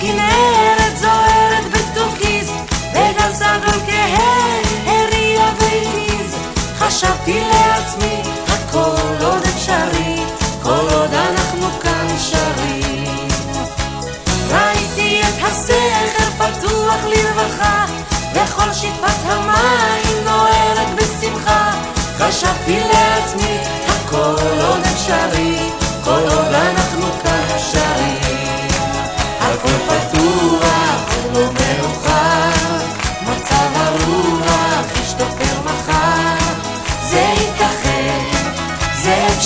כנרת זוהרת בטורקיז, וגל סגול כהה הריע והתיז. חשבתי לעצמי, הכל עוד אפשרי, כל עוד אנחנו כאן שרים. ראיתי את הסכר פתוח לרווחה, וכל שטפת המים נוערת בשמחה. חשבתי לעצמי, הכל עוד אפשרי.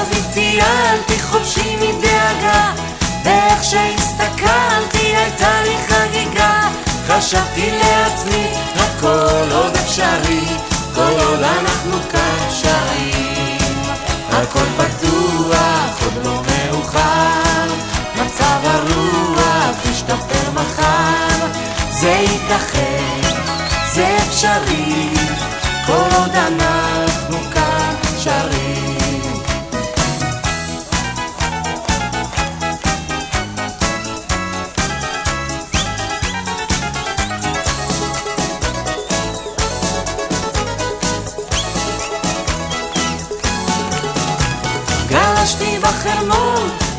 אביב טיילתי חופשי מדאגה, ואיך שהסתכלתי הייתה לי חגיגה. חשבתי לעצמי, הכל עוד אפשרי, כל עוד אנחנו כאן שרים. הכל פתוח, עוד לא מאוחר, מצב הרוח ישתפר מחר. זה ייתכן, זה אפשרי, כל עוד אנחנו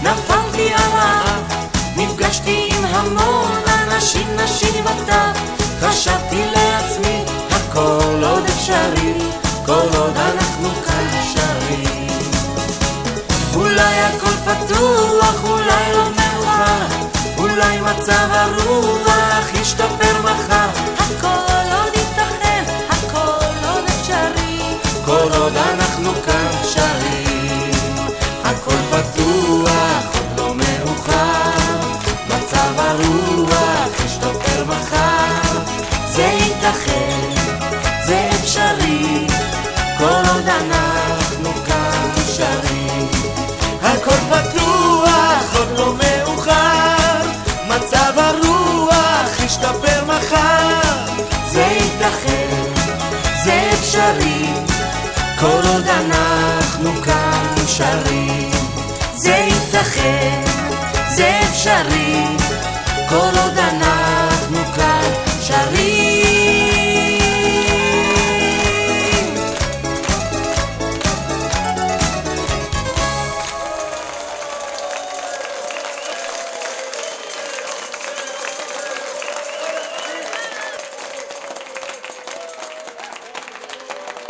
נפלתי על האף, נפגשתי עם המון אנשים, נשים וטף, חשבתי לעצמי, הכל עוד אפשרי, כל עוד אנחנו כאן שרים. אולי הכל פתוח, אולי לא מאוחר, אולי מצב הרוח ישתפר מחר, הכל עוד עוד כל עוד אנחנו כאן שרים. הרוח ישתפר מחר, זה ייתכן, זה אפשרי, כל עוד אנחנו כאן שרים. הכל פתוח, עוד לא מאוחר, מצב הרוח ישתפר מחר, זה ייתכן, זה אפשרי, כל עוד אנחנו כאן שרים. זה ייתכן, זה אפשרי, כל עוד אנחנו כאן שרים.